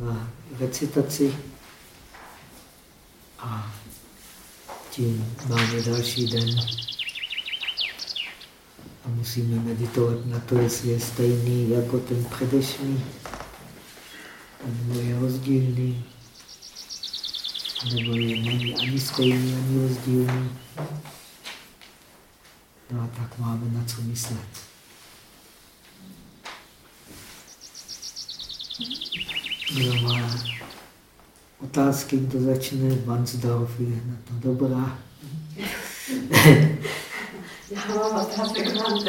na recitaci a tím máme další den a musíme meditovat na to, jestli je stejný jako ten předešlý, nebo je rozdílný, nebo je není ani stejný, ani rozdílný. No a tak máme na co myslet. Kdo má otázky, kdo začne, Vansdorf je na to dobrá. Já mám otázek, mám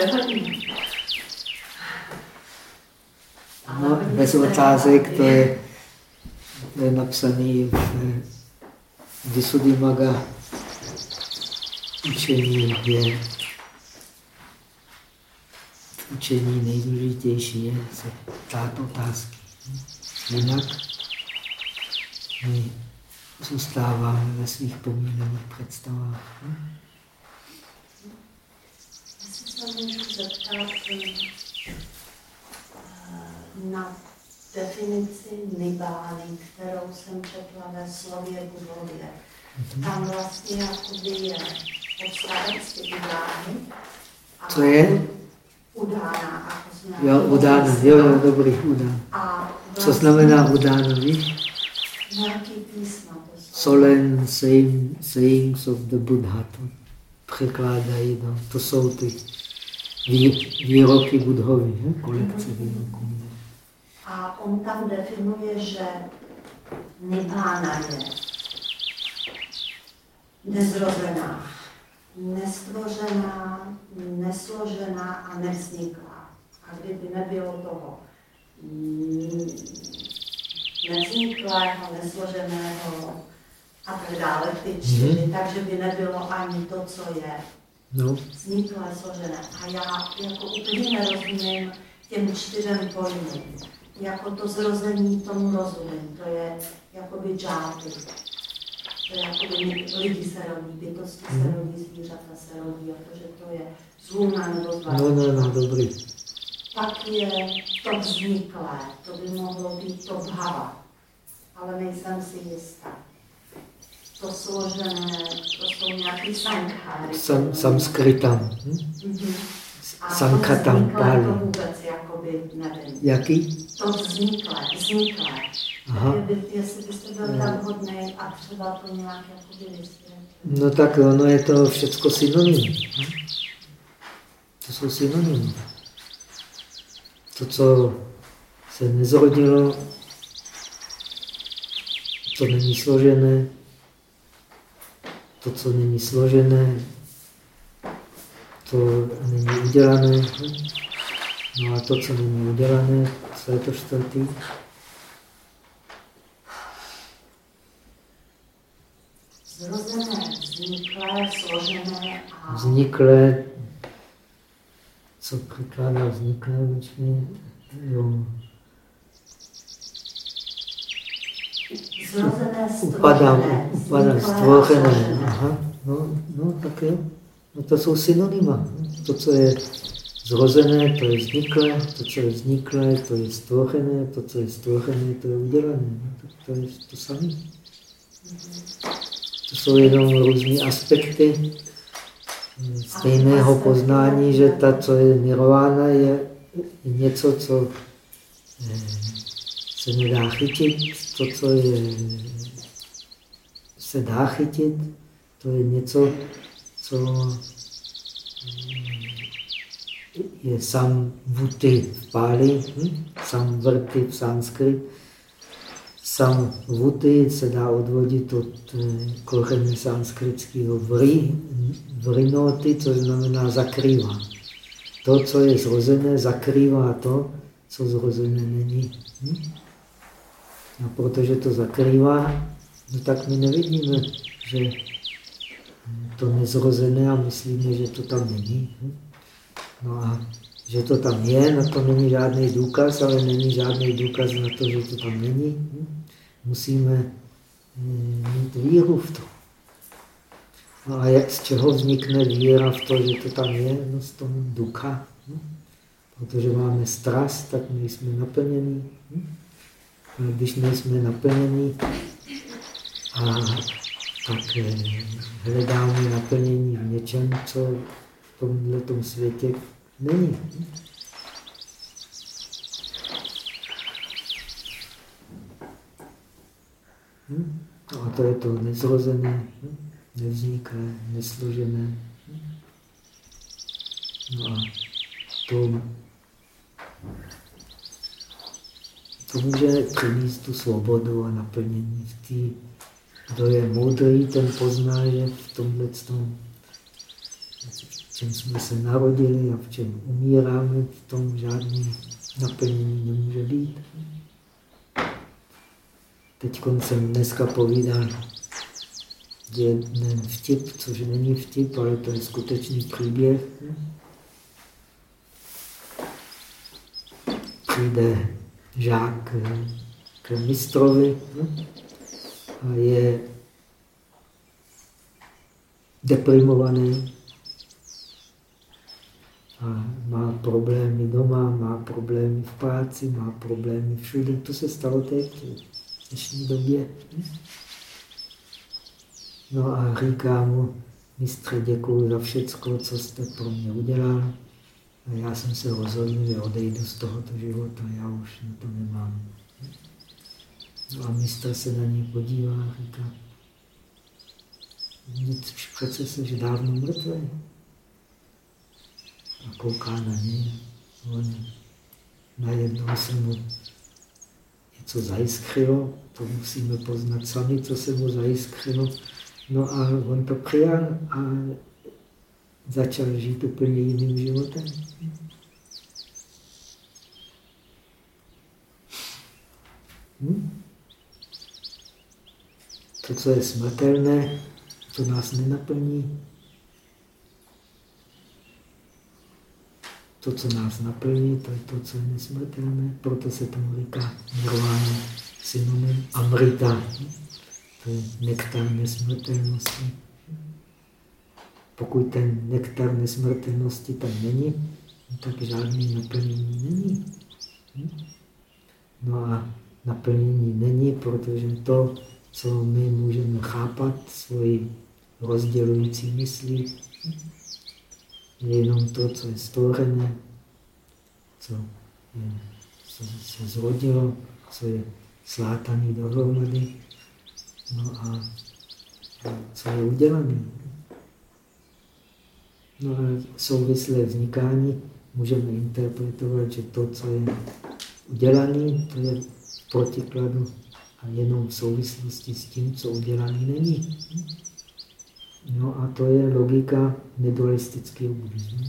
No, bez otázek, to je, to je napsaný v Visuddhimagga učení je učení nejdůležitější je se ptát otázky. Jinak my zůstáváme ve svých pomílených představách. Já se můžu zeptat eh, na definici nibány, kterou jsem četla ve slově Budově. Mhm. Tam vlastně jakoby je odstavec ty udány. Co je? Udána. Jo, udána. Jo, jo, dobrý, udána. Co vlastně znamená udána, víš? Nějaký písma. Solen sayings of the Buddha. To překládají, no, to jsou ty výroky Budhovi, kolekce výroků. A on tam definuje, že nibána je nezrozená, nestvořená, nesložená a nevzniklá. A kdyby nebylo toho nevzniklého, nesloženého a tak dále, ty čtyři, mm-hmm. takže by nebylo ani to, co je no. vzniklé, složené. A já jako úplně nerozumím těm čtyřem pojmům jako to zrození tomu rozumím. To je jakoby džáty. To je jakoby lidi se rodí, bytosti se mhm. rodí, zvířata se rodí, a to, že to je z luna nebo z No, no, no, dobrý. Pak je to vzniklé, to by mohlo být to bhava, ale nejsem si jistá. To složené, to jsou nějaký sankháry. Sam, samskritam. Hm? Mm-hmm. Sankatam Pali. To vůbec jakoby nevím. Jaký? To vzniklé, vzniklé. Aha. Jestli byste byl tak hodný a třeba to nějak jakoby vysvětlit. No tak ono je to všecko synonym. To jsou synonymy. To, co se nezrodilo, to není složené, to, co není složené, to není udělané. No a to, co není udělané, co je to čtvrtý? Zrozené, vzniklé, složené a... Vzniklé, co překládá vzniklé, počkej, jo. Zrozené, upadám, upadám, stvořené. Aha, no, no, tak jo. No to jsou synonyma. To, co je zrozené, to je vzniklé, to, co je vzniklé, to je stvořené, to, co je stvořené, to je udělané. No, to, to je to samé. To jsou jenom různé aspekty stejného poznání, že ta, co je nirvána, je něco, co eh, se nedá chytit, to, co je, se dá chytit, to je něco, co je sam vuty v Páli, hm? sam vrty v sanskrit. Sam vuty se dá odvodit od eh, koření sanskritského vry, vrinoty, což znamená zakrývá. To, co je zrozené, zakrývá to, co zrozené není. Hm? A protože to zakrývá, no tak my nevidíme, že to nezrozené a myslíme, že to tam není. No a že to tam je, na to není žádný důkaz, ale není žádný důkaz na to, že to tam není. Musíme mm, mít víru v to. No a jak, z čeho vznikne víra v to, že to tam je? No z toho ducha. Protože máme strast, tak my jsme naplnění. Ale když nejsme naplnění a tak eh, hledáme naplnění a něčem, co v tomhle světě není. Hm? A to je to nezrozené, hm? nevzniklé, nesložené. No a to, to může přinést tu svobodu a naplnění v té, kdo je moudrý, ten pozná, že v tomhle tom, v čem jsme se narodili a v čem umíráme, v tom žádný naplnění nemůže být. Teď jsem dneska povídal jeden vtip, což není vtip, ale to je skutečný příběh. Přijde žák k mistrovi a je deprimovaný a má problémy doma, má problémy v práci, má problémy všude. To se stalo teď dnešní době. No a říká mu, mistře, děkuji za všecko, co jste pro mě udělal. A já jsem se rozhodl, že odejdu z tohoto života, já už na to nemám. No a mistr se na něj podívá a říká, přece jsi dávno mrtvý. A kouká na něj. On najednou se mu něco zajiskřilo, to musíme poznat sami, co se mu zajiskřilo. No a on to přijal a začal žít úplně jiným životem. Hm? To, co je smrtelné, to nás nenaplní. To, co nás naplní, to je to, co je nesmrtelné. Proto se tomu říká nirvana, synonym amrita. To je nektar nesmrtelnosti. Pokud ten nektar nesmrtelnosti tam není, tak žádný naplnění není. No a naplnění není, protože to, co my můžeme chápat svoji rozdělující myslí, jenom to, co je stvořené, co, je, se zrodilo, co je slátaný dohromady, no a co je udělané. No a souvislé vznikání můžeme interpretovat, že to, co je udělané, to je protikladu a jenom v souvislosti s tím, co udělané není. No a to je logika nedualistického buddhismu.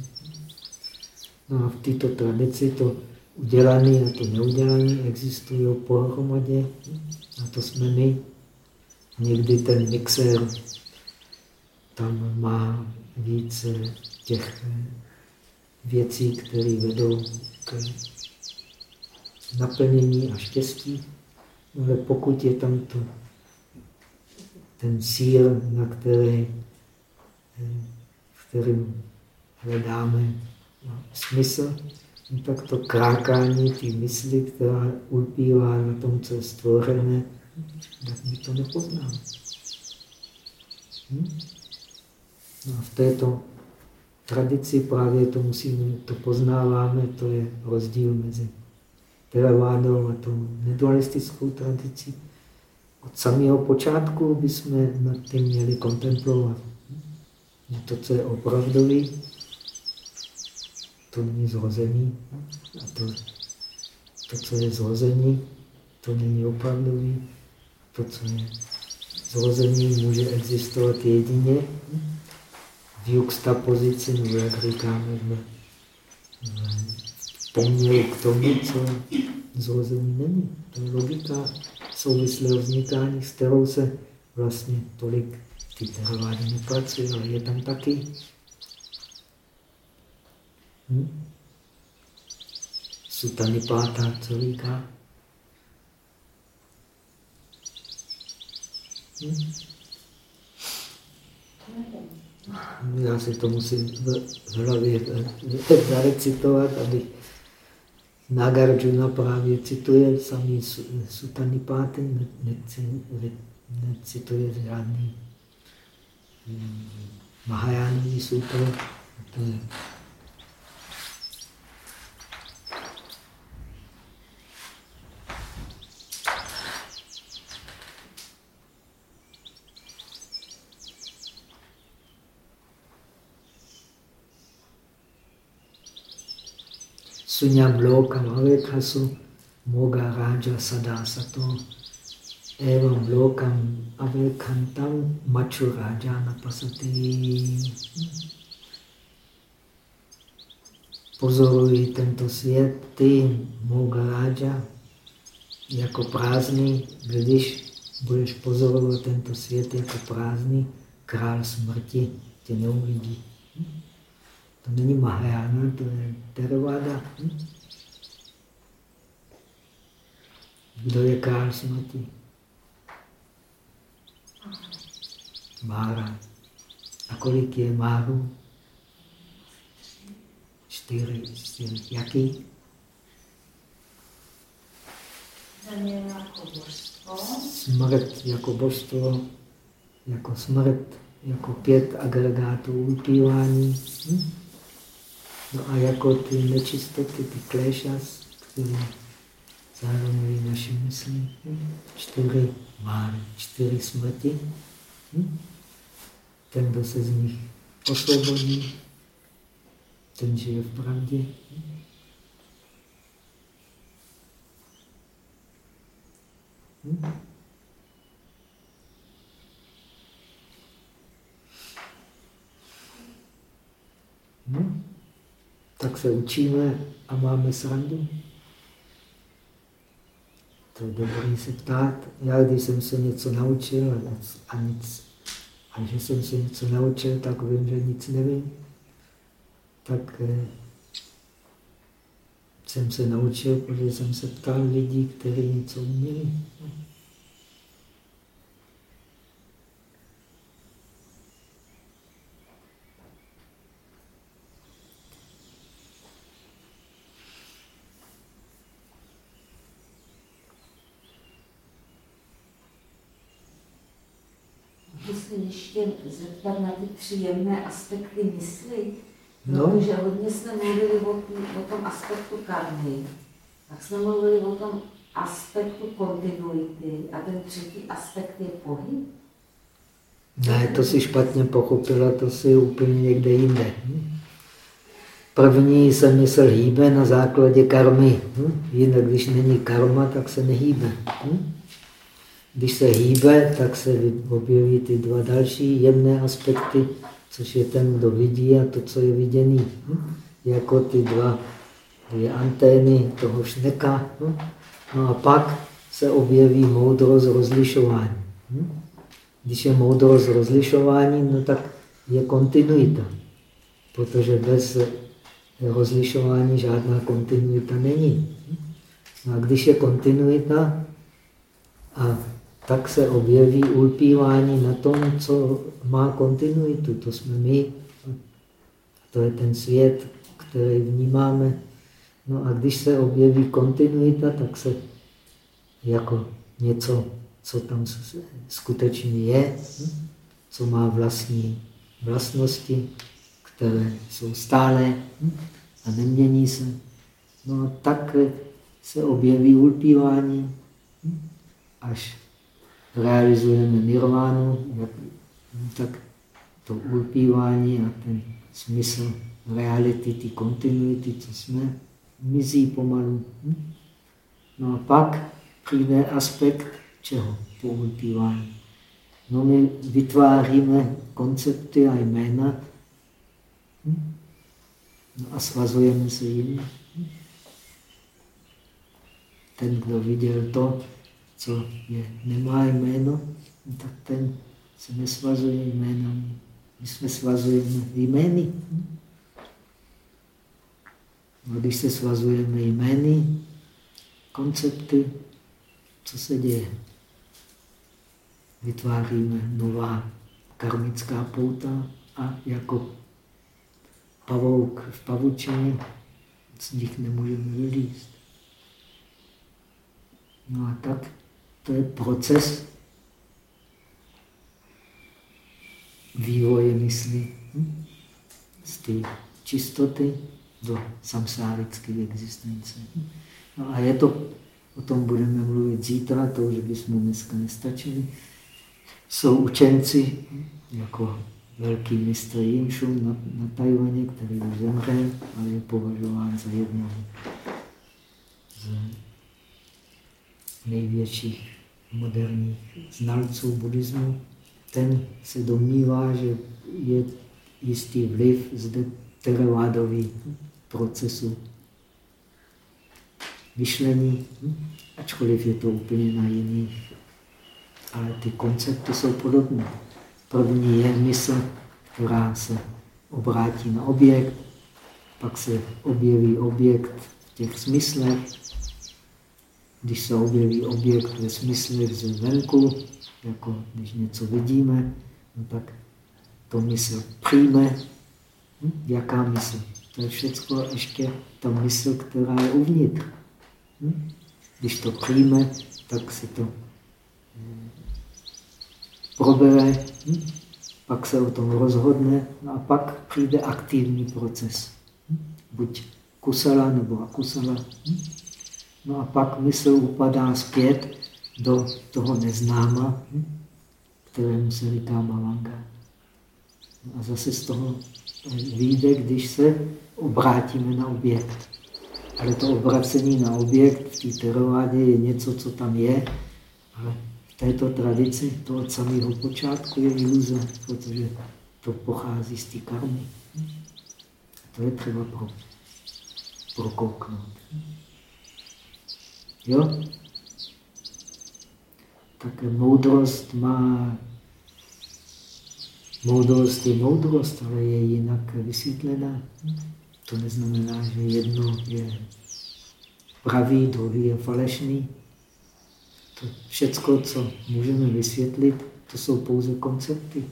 No a v této tradici to udělané a to neudělané existují pohromadě. A to jsme my. Někdy ten mixer tam má více těch věcí, které vedou k naplnění a štěstí. Ale pokud je tam to, ten síl, na který v kterým hledáme no, smysl, no, tak to krákání té mysli, která ulpívá na tom, co je stvořené, tak my to nepoznáme. Hm? No a v této tradici právě to musíme, to poznáváme, to je rozdíl mezi teravádou a tou nedualistickou tradicí. Od samého počátku bychom nad tím měli kontemplovat to, co je opravdový, to není zrození. A to, to, co je zrození, to není opravdový. To, co je zrození, může existovat jedině v juxta pozici, nebo jak říkáme, v poměru k tomu, co zrození není. To je logika souvislého vznikání, s kterou se vlastně tolik ty teravádě nepracují, ale je tam taky. Hm? Sutanipáta, co říká? Hm? Já si to musím v hlavě zarecitovat, aby Nagarjuna právě cituje samý Sutanipáty, necituje žádný महायानी सूत्र तो Sunyam lokam avekasu moga raja sada sato evam lokam avekhantam machu raja napasati. Pozoruji tento svět, ty, moga raja, jako prázdný, když budeš pozorovat tento svět jako prázdný, král smrti tě neuvidí. To není Mahajana, to je Theravada. Kdo je král smrti? Mára. A kolik je Máru? Čtyři. čtyři. Jaký? Smrt jako božstvo, jako smrt, jako pět agregátů upívání. Hm? No a jako ty nečistoty, ty klešas, které zahrnují naši mysli, čtyři máry, čtyři smrti, ten, kdo se z nich osvobodí, ten žije v pravdě. Hmm? Hmm? tak se učíme a máme srandu. To je dobré se ptát. Já, když jsem se něco naučil a, nic, a že jsem se něco naučil, tak vím, že nic nevím. Tak eh, jsem se naučil, protože jsem se ptal lidí, kteří něco uměli. Ještě zeptat na ty příjemné aspekty mysli, no. protože hodně jsme mluvili o, o tom aspektu karmy, tak jsme mluvili o tom aspektu kontinuity a ten třetí aspekt je pohyb. Ne, to si špatně pochopila, to si úplně někde jinde. První se mysl hýbe na základě karmy. Jinak, když není karma, tak se nehýbe. Když se hýbe, tak se objeví ty dva další jemné aspekty, což je ten, kdo vidí a to, co je viděný. Hm? Jako ty dva dvě antény toho šneka. Hm? No a pak se objeví moudrost rozlišování. Hm? Když je moudrost rozlišování, no tak je kontinuita. Protože bez rozlišování žádná kontinuita není. No a když je kontinuita tak se objeví ulpívání na tom, co má kontinuitu. To jsme my. To je ten svět, který vnímáme. No a když se objeví kontinuita, tak se jako něco, co tam skutečně je, co má vlastní vlastnosti, které jsou stále a nemění se. No a tak se objeví ulpívání, až realizujeme nirvánu, tak to ulpívání a ten smysl reality, ty kontinuity, co jsme, mizí pomalu. Hm? No a pak přijde aspekt čeho? Po ulpívání. No my vytváříme koncepty a jména hm? no a svazujeme se jimi. Hm? Ten, kdo viděl to, co je, nemá jméno, tak ten se nesvazuje jménem. My jsme svazujeme jmény. No, když se svazujeme jmény, koncepty, co se děje? Vytváříme nová karmická pouta a jako pavouk v pavučině z nich nemůžeme vylíst. No a tak to je proces vývoje mysli hm? z té čistoty do samsárické existence. No a je to, o tom budeme mluvit zítra, to už bychom dneska nestačili. Jsou učenci, jako velký mistr Jinšun na, na Tajvaně, který už zemřel, ale je považován za jednoho z největších moderních znalců buddhismu. Ten se domnívá, že je jistý vliv zde teravádový procesu myšlení, ačkoliv je to úplně na jiných, ale ty koncepty jsou podobné. První je mysl, která se obrátí na objekt, pak se objeví objekt v těch smyslech. Když se objeví objekt ve smyslech zvenku, jako když něco vidíme, no tak to mysl přijme. Hm? Jaká mysl? To je všechno ještě ta mysl, která je uvnitř. Hm? Když to přijme, tak se to probere, hm? pak se o tom rozhodne no a pak přijde aktivní proces. Hm? Buď kusala nebo akusala. Hm? No a pak mysl upadá zpět do toho neznáma, kterému se říká malanga. A zase z toho vyjde, když se obrátíme na objekt. Ale to obracení na objekt v té terovádě je něco, co tam je, ale této tradici, to od samého počátku je iluze, protože to pochází z té karmy. To je třeba pro, prokouknout. Jo? Tak moudrost má... Moudrost je moudrost, ale je jinak vysvětlená. To neznamená, že jedno je pravý, druhý je falešný. To všecko, co můžeme vysvětlit, to jsou pouze koncepty.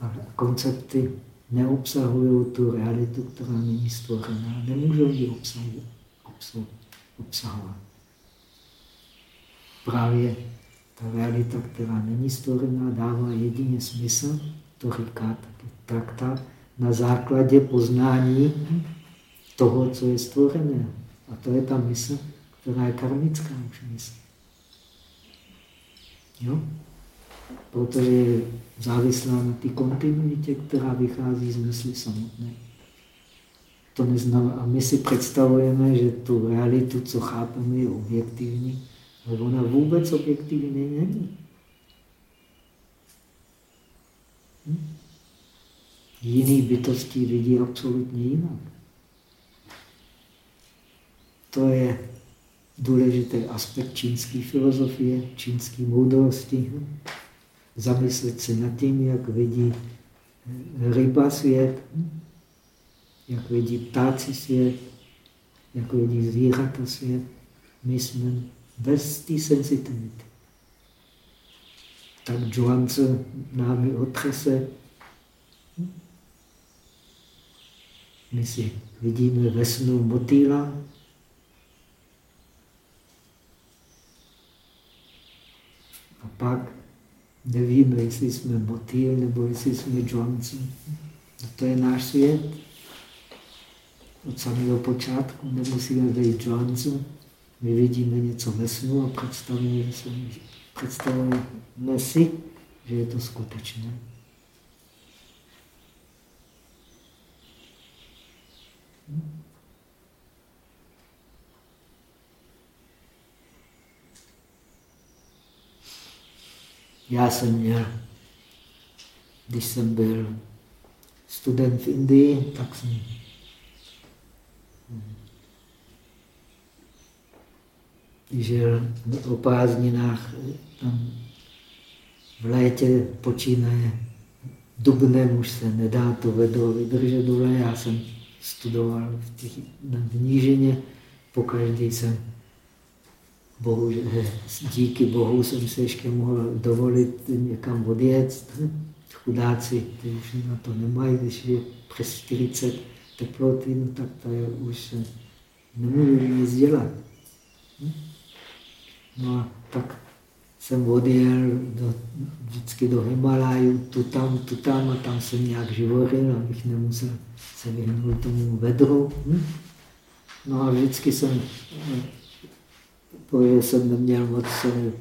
A koncepty neobsahují tu realitu, která není stvořená. Nemůžou ji obsahovat. Právě ta realita, která není stvořená, dává jedině smysl, to říká taky traktát, na základě poznání toho, co je stvořené. A to je ta mysl, která je karmická už mysl. Jo? Protože je závislá na té kontinuitě, která vychází z mysli samotné. To neznamená, a my si představujeme, že tu realitu, co chápeme, je objektivní, ale ona vůbec objektivní není. Hm? Jiný bytosti vidí absolutně jinak. To je důležitý aspekt čínské filozofie, čínské moudrosti. Zamyslet se nad tím, jak vidí ryba svět, jak vidí ptáci svět, jak vidí zvířata svět. My jsme bez té sensitivity. Tak Joance námi otřese. My si vidíme ve snu motýla, A pak nevíme, jestli jsme motýl nebo jestli jsme džonci. A to je náš svět. Od samého počátku nemusíme být džoncu. My vidíme něco ve snu a představujeme si, že je to skutečné. Já jsem měl, když jsem byl student v Indii, tak jsem žil o prázdninách tam v létě počínaje dubnem už se nedá to vedlo vydržet dole. Já jsem studoval v, těch, v Nížině, pokaždý jsem bohužel, díky Bohu jsem se ještě mohl dovolit někam odjet. Chudáci, ty už na to nemají, když je přes 40 teploty, tak to je už nemůžu nic dělat. No a tak jsem odjel do, vždycky do Himalaju, tu tam, tu tam a tam jsem nějak živoril, abych nemusel se vyhnout tomu vedru. Hm? No a vždycky jsem, protože jsem neměl moc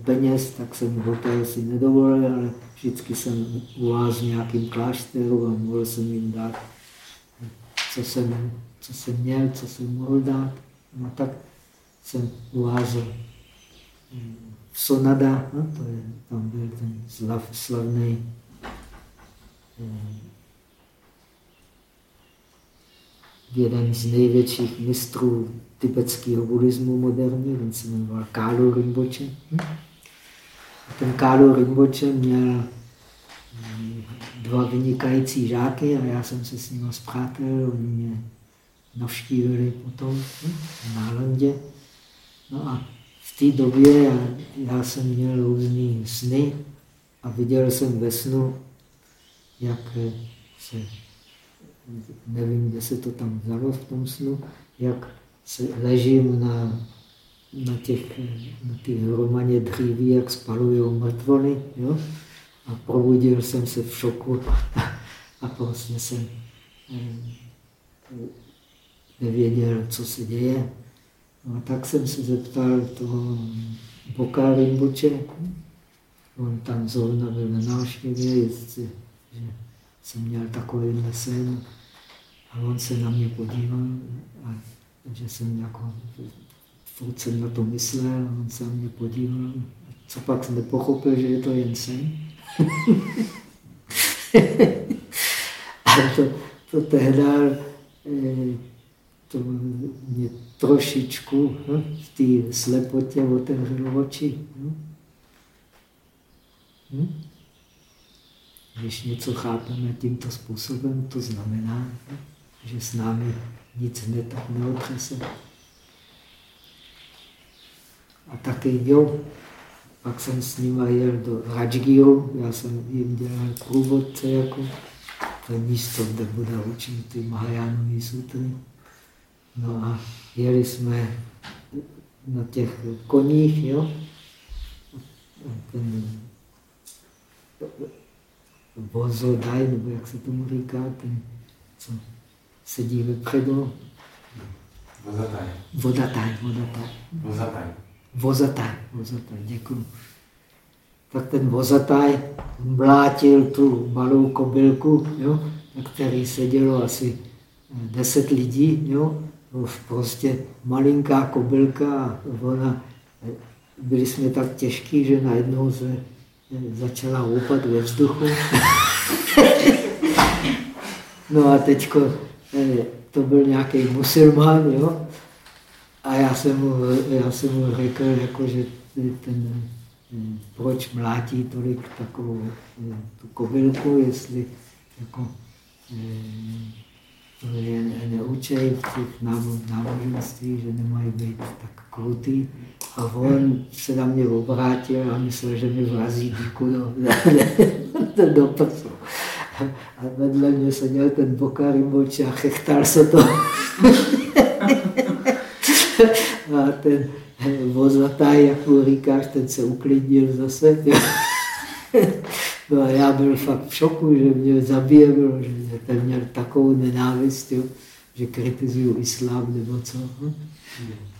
peněz, tak jsem hotel si nedovolil, ale vždycky jsem u vás v nějakým klášteru a mohl jsem jim dát, co jsem, co jsem měl, co jsem mohl dát. No tak jsem uházel v Sonada, no, to je, tam byl ten slav, slavný eh, jeden z největších mistrů tibetského buddhismu moderní, ten se jmenoval Kálo Rinpoche. A ten Kálo Rinpoche měl hm, dva vynikající žáky a já jsem se s nimi zpřátel, oni mě navštívili potom hm? na Landě. No a v té době já, já jsem měl různé sny a viděl jsem ve snu, jak se, nevím, kde se to tam vzalo v tom snu, jak se ležím na, na těch, na těch hromadě dříví, jak spalují mrtvoly, jo? A probudil jsem se v šoku a prostě jsem eh, nevěděl, co se děje. A tak jsem se zeptal toho Boka Rimbuče, on tam zrovna byl na návštěvě, jestli, že jsem měl takový sen a on se na mě podíval a že jsem jako, furt jsem na to myslel a on se na mě podíval. Co pak jsem nepochopil, že je to jen sen? a to, to tehdy eh, to mě trošičku hm, v té slepotě otevřelo oči. Hm? Hm? Když něco chápeme tímto způsobem, to znamená, že s námi nic tak neotřese. A taky jo, pak jsem s nimi jel do Rajgiru, já jsem jim dělal průvodce jako to místo, kde Buda učil ty Mahajánové sutry. No a jeli jsme na těch koních, jo? Ten vozodaj, nebo jak se tomu říká, ten, co sedí vepředu. Vozataj. Vodataj, vodataj. Vozataj. Vozataj, vozataj, děkuji. Tak ten vozataj mlátil tu malou kobylku, jo, na který sedělo asi deset lidí, jo, prostě malinká kobylka, ona, byli jsme tak těžký, že najednou se začala houpat ve vzduchu. no a teďko eh, to byl nějaký musulmán, jo? A já jsem mu, já jsem mu řekl, jako, že ten, eh, proč mlátí tolik takovou eh, tu kobylku, jestli jako, je neučí v těch náboženství, že nemají být tak krutý. A on se na mě obrátil a myslel, že mi vrazí díku do, do, do prsu. A vedle mě seděl ten Bokar a chechtal se to. a ten vozatá, jak mu říkáš, ten se uklidnil zase. No a já byl fakt v šoku, že mě zabije, že ten měl takovou nenávist, jo, že kritizuju islám nebo co.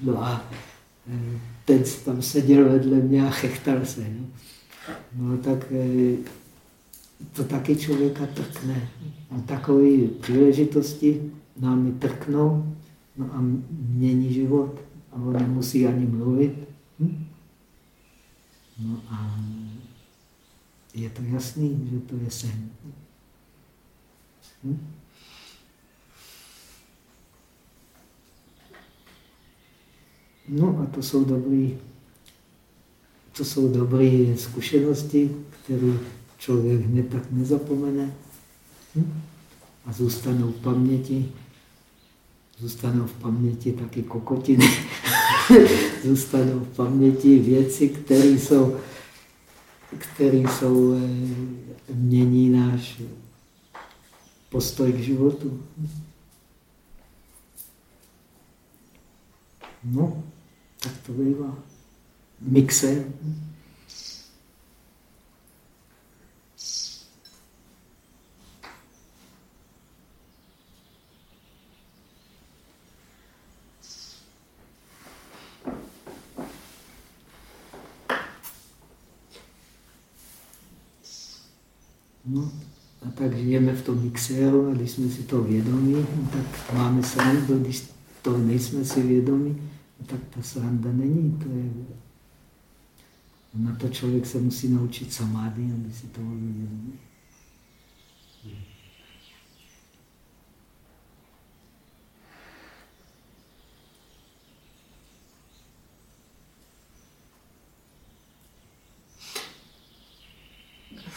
No a eh, ten tam seděl vedle mě a chechtal se. Jo. No tak eh, to taky člověka trkne. A takové příležitosti nám trknou no a mění život. A on nemusí ani mluvit. Hm? No a je to jasný, že to je sen. Hm? No a to jsou dobré to jsou dobré zkušenosti, které člověk hned tak nezapomene hm? a zůstanou v paměti. Zůstanou v paměti taky kokotiny, zůstanou v paměti věci, které jsou které jsou, eh, mění náš postoj k životu. No, tak to bývá. mixer. No, a tak žijeme v tom mixéru a když jsme si to vědomí, tak máme srandu, když to nejsme si vědomí, tak ta sranda není. To je... Na to člověk se musí naučit samády, aby si to uvědomil.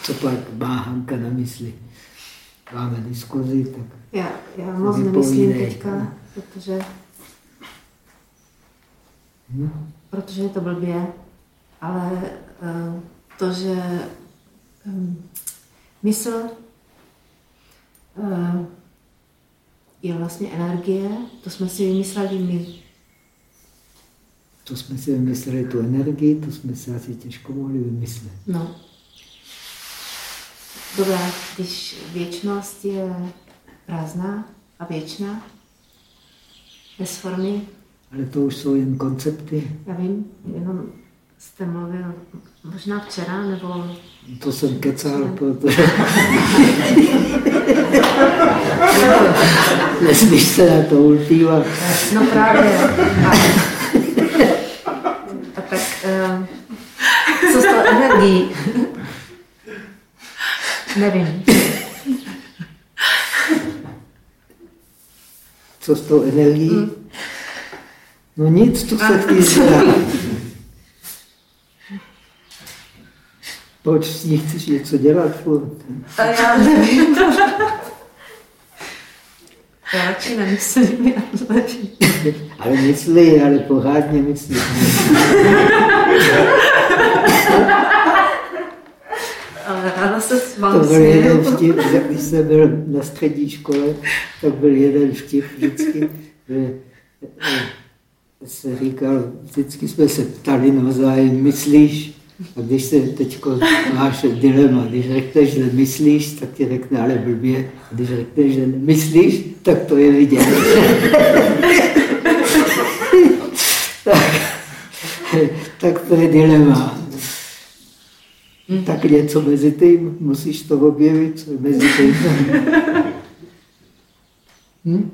Co pak má Hanka na mysli? Máme diskuzi, tak Já, já moc nemyslím teďka, protože, hmm? protože je to blbě, ale uh, to, že um, mysl uh, je vlastně energie, to jsme si vymysleli my. To jsme si vymysleli tu energii, to jsme si asi těžko mohli vymyslet. No. Dobrá, když věčnost je prázdná a věčná, bez formy. Ale to už jsou jen koncepty. Já vím, jenom jste mluvil možná včera, nebo... To jsem kecal, protože... Nesmíš se na to ulpívat. No právě. A, a tak, uh, co z toho energií? Nevím. Co s tou energií? Mm. No nic, to se chtějí Proč s ní chceš něco dělat? A já nevím. Já radši nemyslím, nevím. Ale myslí, ale pořádně myslí. Se s vám To byl jeden vtip, když jsem byl na střední škole, tak byl jeden vtip vždycky, že eh, se říkal, vždycky jsme se ptali navzájem, myslíš? A když se teď máš dilema, když řekneš, že myslíš, tak ti řekne, ale blbě. A když řekneš, že nemyslíš, tak to je vidět. tak, tak to je dilema. Hmm. Tak něco mezi tím, musíš to objevit, co je mezi tím. hm?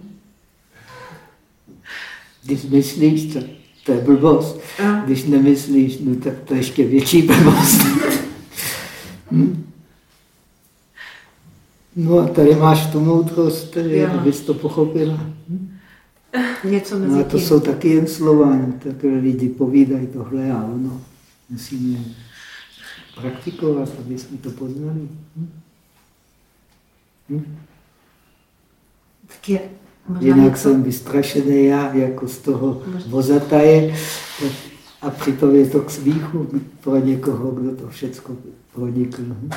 Když myslíš, tak to je blbost. A. Když nemyslíš, no tak to je ještě větší blbost. hm? No a tady máš tu moudrost, tady, abys to pochopila. Hm? Něco mezi no a to tím. jsou taky jen slova, no, tak lidi povídají tohle a ono musíme praktikovat, aby jsme to poznali. Hm? Hm? Tak je, Jinak něco... jsem vystrašený já, jako z toho vozataje, a přitom je to k smíchu pro někoho, kdo to všechno pronikl. Hm?